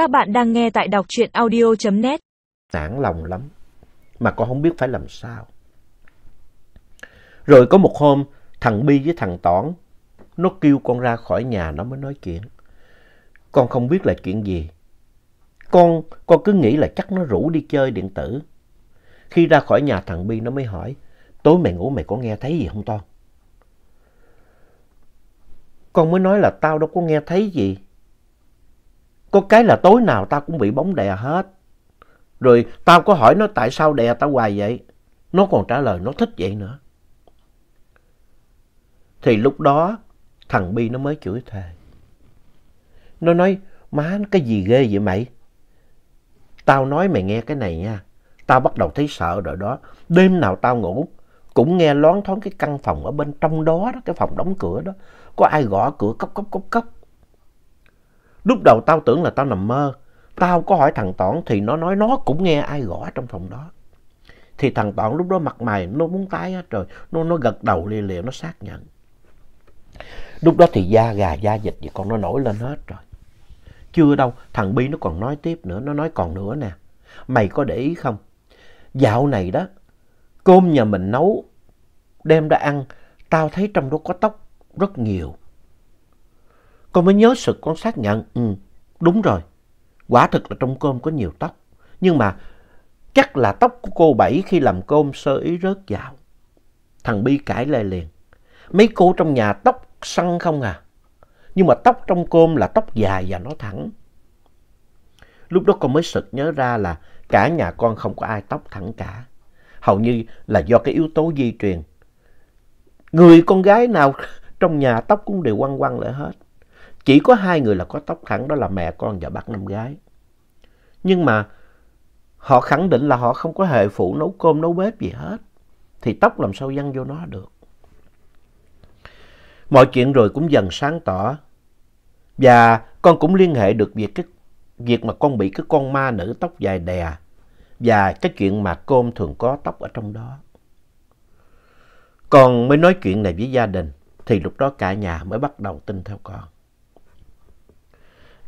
Các bạn đang nghe tại đọc truyện audio.net. Nản lòng lắm, mà con không biết phải làm sao. Rồi có một hôm, thằng Bi với thằng Toản, nó kêu con ra khỏi nhà nó mới nói chuyện. Con không biết là chuyện gì. Con, con cứ nghĩ là chắc nó rủ đi chơi điện tử. Khi ra khỏi nhà thằng Bi nó mới hỏi, tối mày ngủ mày có nghe thấy gì không To? Con mới nói là tao đâu có nghe thấy gì. Có cái là tối nào tao cũng bị bóng đè hết. Rồi tao có hỏi nó tại sao đè tao hoài vậy. Nó còn trả lời nó thích vậy nữa. Thì lúc đó thằng Bi nó mới chửi thề. Nó nói má cái gì ghê vậy mày? Tao nói mày nghe cái này nha. Tao bắt đầu thấy sợ rồi đó. Đêm nào tao ngủ cũng nghe loáng thoáng cái căn phòng ở bên trong đó, đó cái phòng đóng cửa đó. Có ai gõ cửa cốc cốc cốc cốc. Lúc đầu tao tưởng là tao nằm mơ. Tao có hỏi thằng Toản thì nó nói nó cũng nghe ai gõ trong phòng đó. Thì thằng Toản lúc đó mặt mày nó muốn tái hết rồi. Nó, nó gật đầu lia lịa nó xác nhận. Lúc đó thì da gà da dịch gì con nó nổi lên hết rồi. Chưa đâu, thằng Bi nó còn nói tiếp nữa, nó nói còn nữa nè. Mày có để ý không? Dạo này đó, cơm nhà mình nấu, đem ra ăn, tao thấy trong đó có tóc rất nhiều. Con mới nhớ sực con xác nhận, ừ, đúng rồi, quả thực là trong cơm có nhiều tóc. Nhưng mà chắc là tóc của cô Bảy khi làm cơm sơ ý rớt vào. Thằng Bi cãi lại liền. Mấy cô trong nhà tóc săn không à? Nhưng mà tóc trong cơm là tóc dài và nó thẳng. Lúc đó con mới sực nhớ ra là cả nhà con không có ai tóc thẳng cả. Hầu như là do cái yếu tố di truyền. Người con gái nào trong nhà tóc cũng đều quăng quăng lại hết. Chỉ có hai người là có tóc thẳng đó là mẹ con và bác năm gái. Nhưng mà họ khẳng định là họ không có hề phụ nấu cơm nấu bếp gì hết. Thì tóc làm sao văng vô nó được. Mọi chuyện rồi cũng dần sáng tỏ. Và con cũng liên hệ được việc, cái, việc mà con bị cái con ma nữ tóc dài đè. Và cái chuyện mà cơm thường có tóc ở trong đó. Con mới nói chuyện này với gia đình. Thì lúc đó cả nhà mới bắt đầu tin theo con.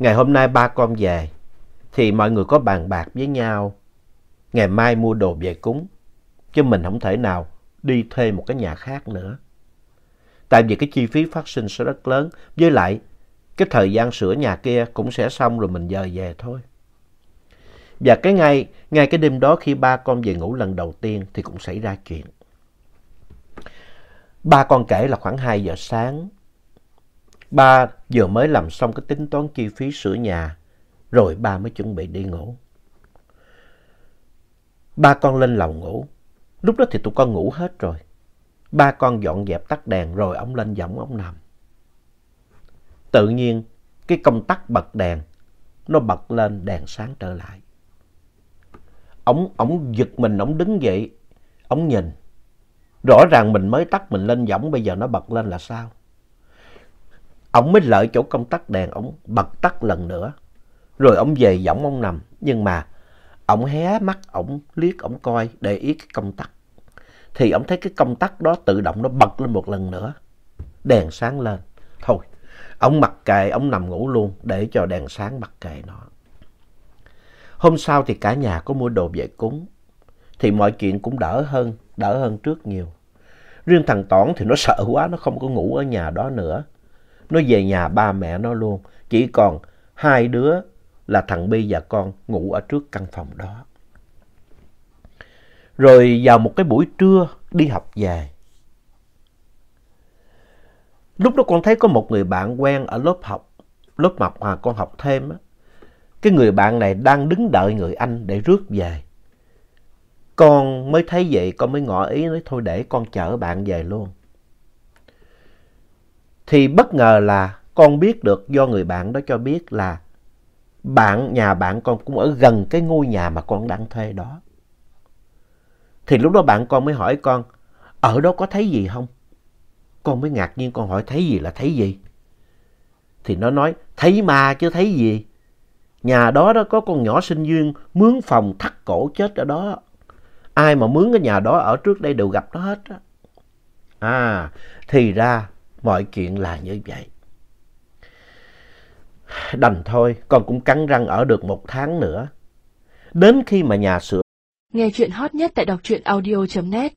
Ngày hôm nay ba con về. Thì mọi người có bàn bạc với nhau. Ngày mai mua đồ về cúng. Chứ mình không thể nào đi thuê một cái nhà khác nữa. Tại vì cái chi phí phát sinh sẽ rất lớn. Với lại, cái thời gian sửa nhà kia cũng sẽ xong rồi mình dời về thôi. Và cái ngay, ngay cái đêm đó khi ba con về ngủ lần đầu tiên thì cũng xảy ra chuyện. Ba con kể là khoảng 2 giờ sáng. Ba vừa mới làm xong cái tính toán chi phí sửa nhà, rồi ba mới chuẩn bị đi ngủ. Ba con lên lầu ngủ. Lúc đó thì tụi con ngủ hết rồi. Ba con dọn dẹp tắt đèn rồi ông lên giọng ông nằm. Tự nhiên cái công tắc bật đèn nó bật lên đèn sáng trở lại. Ông, ông giật mình, ông đứng dậy, ông nhìn. Rõ ràng mình mới tắt mình lên giọng bây giờ nó bật lên là sao? Ông mới lợi chỗ công tắc đèn, ông bật tắt lần nữa. Rồi ông về giọng ông nằm. Nhưng mà ông hé mắt, ông liếc, ông coi để ý cái công tắc thì ông thấy cái công tắc đó tự động nó bật lên một lần nữa. Đèn sáng lên. Thôi, ông mặc kệ, ông nằm ngủ luôn để cho đèn sáng mặc kệ nó. Hôm sau thì cả nhà có mua đồ về cúng. Thì mọi chuyện cũng đỡ hơn, đỡ hơn trước nhiều. Riêng thằng Toản thì nó sợ quá, nó không có ngủ ở nhà đó nữa. Nó về nhà ba mẹ nó luôn. Chỉ còn hai đứa là thằng Bi và con ngủ ở trước căn phòng đó. Rồi vào một cái buổi trưa đi học về. Lúc đó con thấy có một người bạn quen ở lớp học, lớp mập mà con học thêm á. Cái người bạn này đang đứng đợi người anh để rước về. Con mới thấy vậy, con mới ngỏ ý nói thôi để con chở bạn về luôn. Thì bất ngờ là con biết được do người bạn đó cho biết là bạn nhà bạn con cũng ở gần cái ngôi nhà mà con đang thuê đó. Thì lúc đó bạn con mới hỏi con, ở đó có thấy gì không? Con mới ngạc nhiên con hỏi thấy gì là thấy gì? Thì nó nói, thấy ma chứ thấy gì? Nhà đó đó có con nhỏ sinh viên mướn phòng thắt cổ chết ở đó. Ai mà mướn cái nhà đó ở trước đây đều gặp nó hết á. À, thì ra mọi chuyện là như vậy. Đành thôi, con cũng cắn răng ở được một tháng nữa. Đến khi mà nhà sửa Nghe chuyện hot nhất tại đọc truyện audio.net